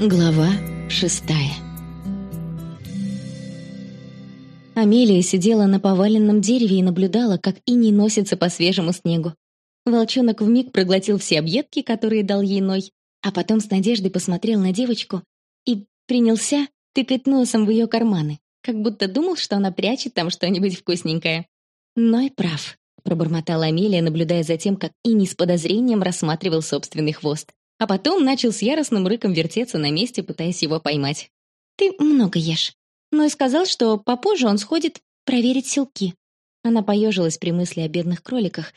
Глава шестая Амелия сидела на поваленном дереве и наблюдала, как иней носится по свежему снегу. Волчонок вмиг проглотил все объедки, которые дал ей Ной, а потом с надеждой посмотрел на девочку и принялся тыкать носом в ее карманы, как будто думал, что она прячет там что-нибудь вкусненькое. Ной прав, пробормотала Амелия, наблюдая за тем, как Иней с подозрением рассматривал собственный хвост а потом начал с яростным рыком вертеться на месте, пытаясь его поймать. «Ты много ешь». Но и сказал, что попозже он сходит проверить селки. Она поежилась при мысли о бедных кроликах,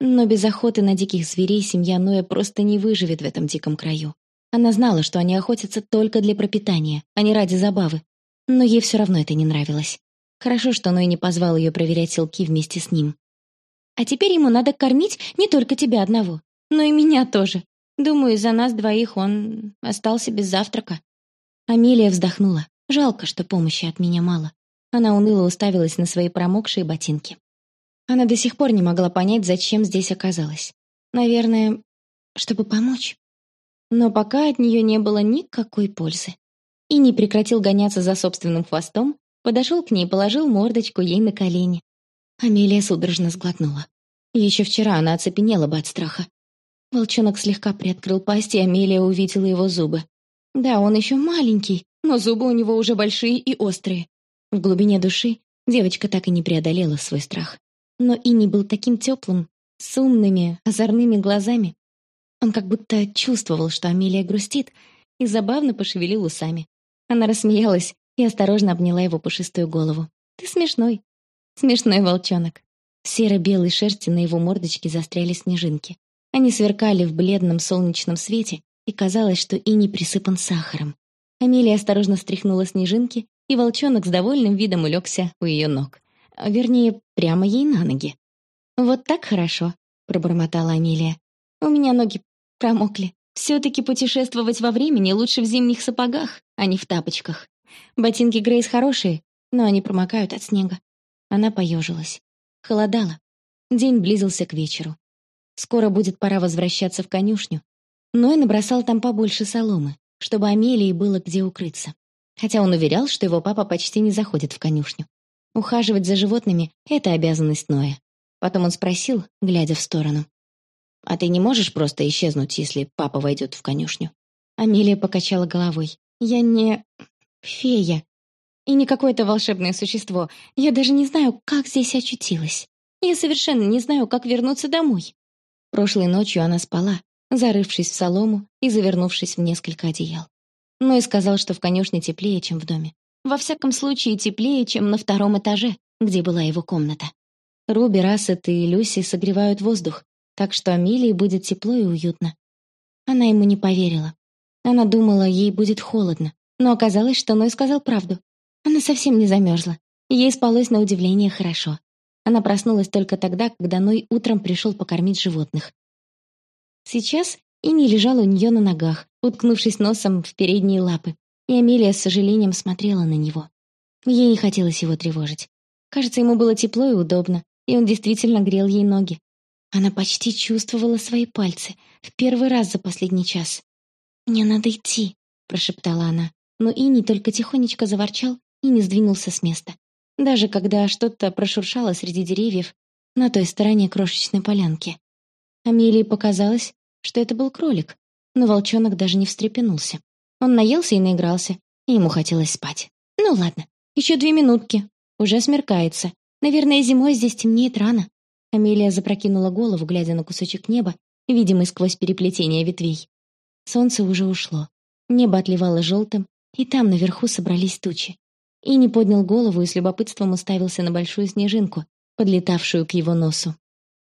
но без охоты на диких зверей семья Ноя просто не выживет в этом диком краю. Она знала, что они охотятся только для пропитания, а не ради забавы. Но ей все равно это не нравилось. Хорошо, что Ной не позвал ее проверять селки вместе с ним. «А теперь ему надо кормить не только тебя одного, но и меня тоже», Думаю, из-за нас двоих он остался без завтрака. Амелия вздохнула. Жалко, что помощи от меня мало. Она уныло уставилась на свои промокшие ботинки. Она до сих пор не могла понять, зачем здесь оказалась. Наверное, чтобы помочь. Но пока от нее не было никакой пользы. И не прекратил гоняться за собственным хвостом, подошел к ней и положил мордочку ей на колени. Амелия судорожно сглотнула. Еще вчера она оцепенела бы от страха. Волчонок слегка приоткрыл пасть, и Амелия увидела его зубы. Да, он еще маленький, но зубы у него уже большие и острые. В глубине души девочка так и не преодолела свой страх. Но и не был таким теплым, с умными, озорными глазами. Он как будто чувствовал, что Амелия грустит, и забавно пошевелил усами. Она рассмеялась и осторожно обняла его пушистую голову. «Ты смешной. Смешной волчонок». В серо-белой шерсти на его мордочке застряли снежинки. Они сверкали в бледном солнечном свете, и казалось, что и не присыпан сахаром. Амелия осторожно стряхнула снежинки, и волчонок с довольным видом улегся у ее ног. Вернее, прямо ей на ноги. «Вот так хорошо», — пробормотала Амелия. «У меня ноги промокли. Все-таки путешествовать во времени лучше в зимних сапогах, а не в тапочках. Ботинки Грейс хорошие, но они промокают от снега». Она поежилась. Холодало. День близился к вечеру. Скоро будет пора возвращаться в конюшню. Ной набросал там побольше соломы, чтобы Амелии было где укрыться. Хотя он уверял, что его папа почти не заходит в конюшню. Ухаживать за животными — это обязанность Ноя. Потом он спросил, глядя в сторону. «А ты не можешь просто исчезнуть, если папа войдет в конюшню?» Амелия покачала головой. «Я не... фея. И не какое-то волшебное существо. Я даже не знаю, как здесь очутилась. Я совершенно не знаю, как вернуться домой. Прошлой ночью она спала, зарывшись в солому и завернувшись в несколько одеял. Но и сказал, что в конюшне теплее, чем в доме. Во всяком случае, теплее, чем на втором этаже, где была его комната. Руби, Рассет и Люси согревают воздух, так что Амелии будет тепло и уютно. Она ему не поверила. Она думала, ей будет холодно, но оказалось, что Ной сказал правду. Она совсем не замерзла. Ей спалось на удивление хорошо. Она проснулась только тогда, когда Ной утром пришел покормить животных. Сейчас Ини лежал у нее на ногах, уткнувшись носом в передние лапы, и Амелия с сожалением смотрела на него. Ей не хотелось его тревожить. Кажется, ему было тепло и удобно, и он действительно грел ей ноги. Она почти чувствовала свои пальцы, в первый раз за последний час. «Мне надо идти», — прошептала она, но Ини только тихонечко заворчал и не сдвинулся с места даже когда что-то прошуршало среди деревьев на той стороне крошечной полянки. Амелии показалось, что это был кролик, но волчонок даже не встрепенулся. Он наелся и наигрался, и ему хотелось спать. Ну ладно, еще две минутки. Уже смеркается. Наверное, зимой здесь темнеет рано. Амелия запрокинула голову, глядя на кусочек неба, видимый сквозь переплетение ветвей. Солнце уже ушло. Небо отливало желтым, и там наверху собрались тучи и не поднял голову и с любопытством уставился на большую снежинку, подлетавшую к его носу.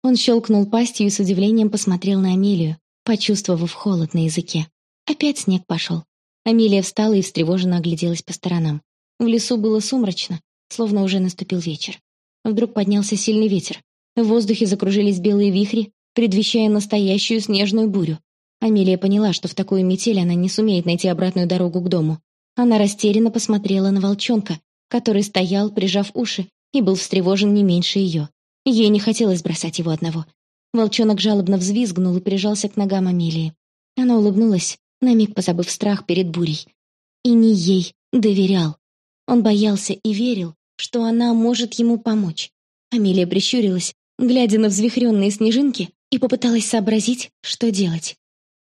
Он щелкнул пастью и с удивлением посмотрел на Амелию, почувствовав холод на языке. Опять снег пошел. Амелия встала и встревоженно огляделась по сторонам. В лесу было сумрачно, словно уже наступил вечер. Вдруг поднялся сильный ветер. В воздухе закружились белые вихри, предвещая настоящую снежную бурю. Амелия поняла, что в такую метель она не сумеет найти обратную дорогу к дому. Она растерянно посмотрела на волчонка, который стоял, прижав уши, и был встревожен не меньше ее. Ей не хотелось бросать его одного. Волчонок жалобно взвизгнул и прижался к ногам Амелии. Она улыбнулась, на миг позабыв страх перед бурей. И не ей доверял. Он боялся и верил, что она может ему помочь. Амелия прищурилась, глядя на взвихренные снежинки, и попыталась сообразить, что делать.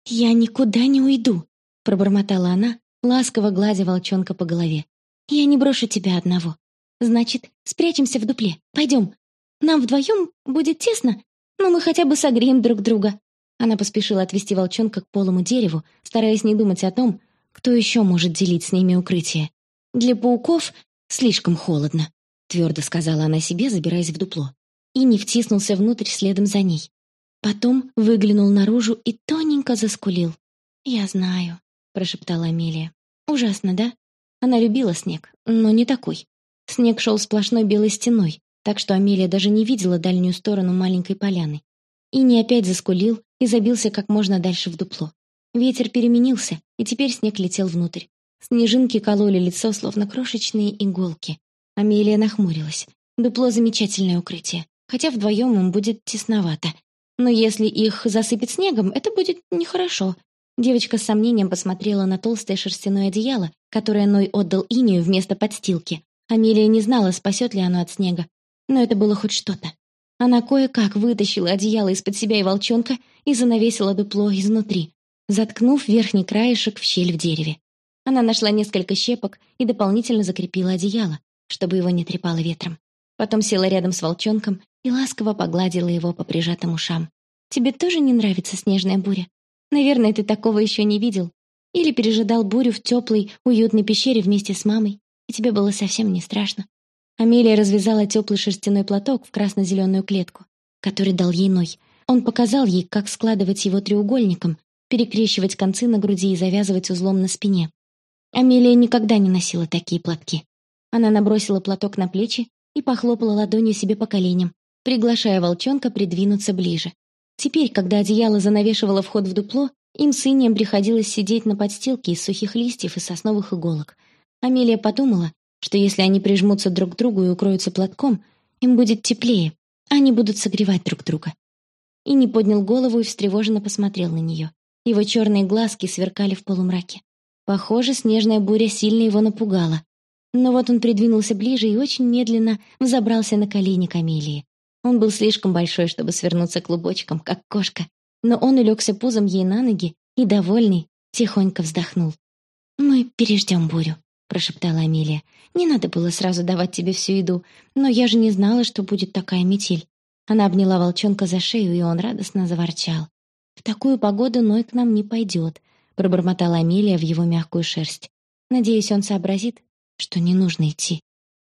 «Я никуда не уйду», — пробормотала она, ласково гладя волчонка по голове. «Я не брошу тебя одного. Значит, спрячемся в дупле. Пойдем. Нам вдвоем будет тесно, но мы хотя бы согреем друг друга». Она поспешила отвести волчонка к полому дереву, стараясь не думать о том, кто еще может делить с ними укрытие. Для пауков слишком холодно, твердо сказала она себе, забираясь в дупло. И не втиснулся внутрь следом за ней. Потом выглянул наружу и тоненько заскулил. «Я знаю», — прошептала Амелия. «Ужасно, да?» Она любила снег, но не такой. Снег шел сплошной белой стеной, так что Амелия даже не видела дальнюю сторону маленькой поляны. И не опять заскулил и забился как можно дальше в дупло. Ветер переменился, и теперь снег летел внутрь. Снежинки кололи лицо, словно крошечные иголки. Амелия нахмурилась. Дупло — замечательное укрытие, хотя вдвоем им будет тесновато. Но если их засыпет снегом, это будет нехорошо. Девочка с сомнением посмотрела на толстое шерстяное одеяло, которое Ной отдал Инию вместо подстилки. Амелия не знала, спасет ли оно от снега. Но это было хоть что-то. Она кое-как вытащила одеяло из-под себя и волчонка и занавесила дупло изнутри, заткнув верхний краешек в щель в дереве. Она нашла несколько щепок и дополнительно закрепила одеяло, чтобы его не трепало ветром. Потом села рядом с волчонком и ласково погладила его по прижатым ушам. «Тебе тоже не нравится снежная буря? Наверное, ты такого еще не видел. Или пережидал бурю в теплой, уютной пещере вместе с мамой, и тебе было совсем не страшно». Амелия развязала теплый шерстяной платок в красно-зеленую клетку, который дал ей Ной. Он показал ей, как складывать его треугольником, перекрещивать концы на груди и завязывать узлом на спине. Амелия никогда не носила такие платки. Она набросила платок на плечи и похлопала ладонью себе по коленям, приглашая волчонка придвинуться ближе. Теперь, когда одеяло занавешивало вход в дупло, им с Инием приходилось сидеть на подстилке из сухих листьев и сосновых иголок. Амелия подумала, что если они прижмутся друг к другу и укроются платком, им будет теплее, они будут согревать друг друга. И не поднял голову и встревоженно посмотрел на нее. Его черные глазки сверкали в полумраке. Похоже, снежная буря сильно его напугала. Но вот он придвинулся ближе и очень медленно взобрался на колени Камелии. Он был слишком большой, чтобы свернуться клубочком, как кошка, но он улегся пузом ей на ноги и, довольный, тихонько вздохнул. «Мы переждем бурю», — прошептала Амелия. «Не надо было сразу давать тебе всю еду, но я же не знала, что будет такая метель». Она обняла волчонка за шею, и он радостно заворчал. «В такую погоду Ной к нам не пойдет», — пробормотала Амелия в его мягкую шерсть. «Надеюсь, он сообразит, что не нужно идти.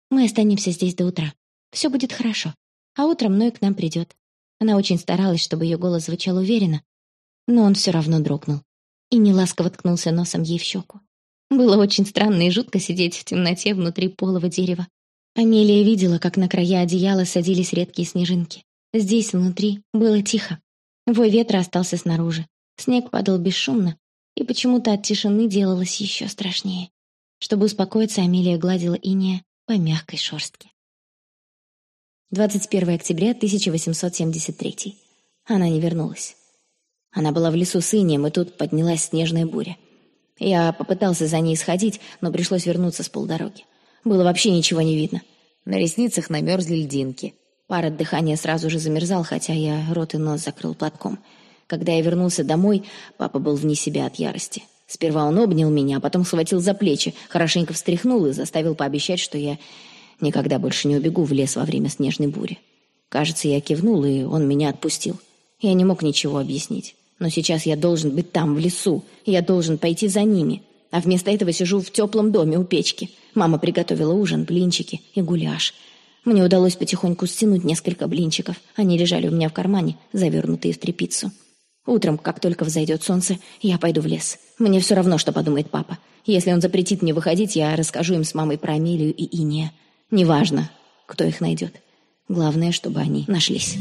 Мы останемся здесь до утра. Все будет хорошо. А утром Ной к нам придет. Она очень старалась, чтобы ее голос звучал уверенно, но он все равно дрогнул и неласково ткнулся носом ей в щеку. Было очень странно и жутко сидеть в темноте внутри полого дерева. Амелия видела, как на края одеяла садились редкие снежинки. Здесь, внутри, было тихо. Вой ветра остался снаружи. Снег падал бесшумно, и почему-то от тишины делалось еще страшнее. Чтобы успокоиться, Амелия гладила иния по мягкой шорстке. 21 октября 1873. Она не вернулась. Она была в лесу с инием, и тут поднялась снежная буря. Я попытался за ней сходить, но пришлось вернуться с полдороги. Было вообще ничего не видно. На ресницах намерзли льдинки. Пар от дыхания сразу же замерзал, хотя я рот и нос закрыл платком. Когда я вернулся домой, папа был вне себя от ярости. Сперва он обнял меня, а потом схватил за плечи, хорошенько встряхнул и заставил пообещать, что я никогда больше не убегу в лес во время снежной бури. Кажется, я кивнул, и он меня отпустил. Я не мог ничего объяснить. Но сейчас я должен быть там, в лесу. Я должен пойти за ними. А вместо этого сижу в теплом доме у печки. Мама приготовила ужин, блинчики и гуляш. Мне удалось потихоньку стянуть несколько блинчиков. Они лежали у меня в кармане, завернутые в тряпицу. Утром, как только взойдет солнце, я пойду в лес. Мне все равно, что подумает папа. Если он запретит мне выходить, я расскажу им с мамой про Амелию и Иния. Неважно, кто их найдет. Главное, чтобы они нашлись».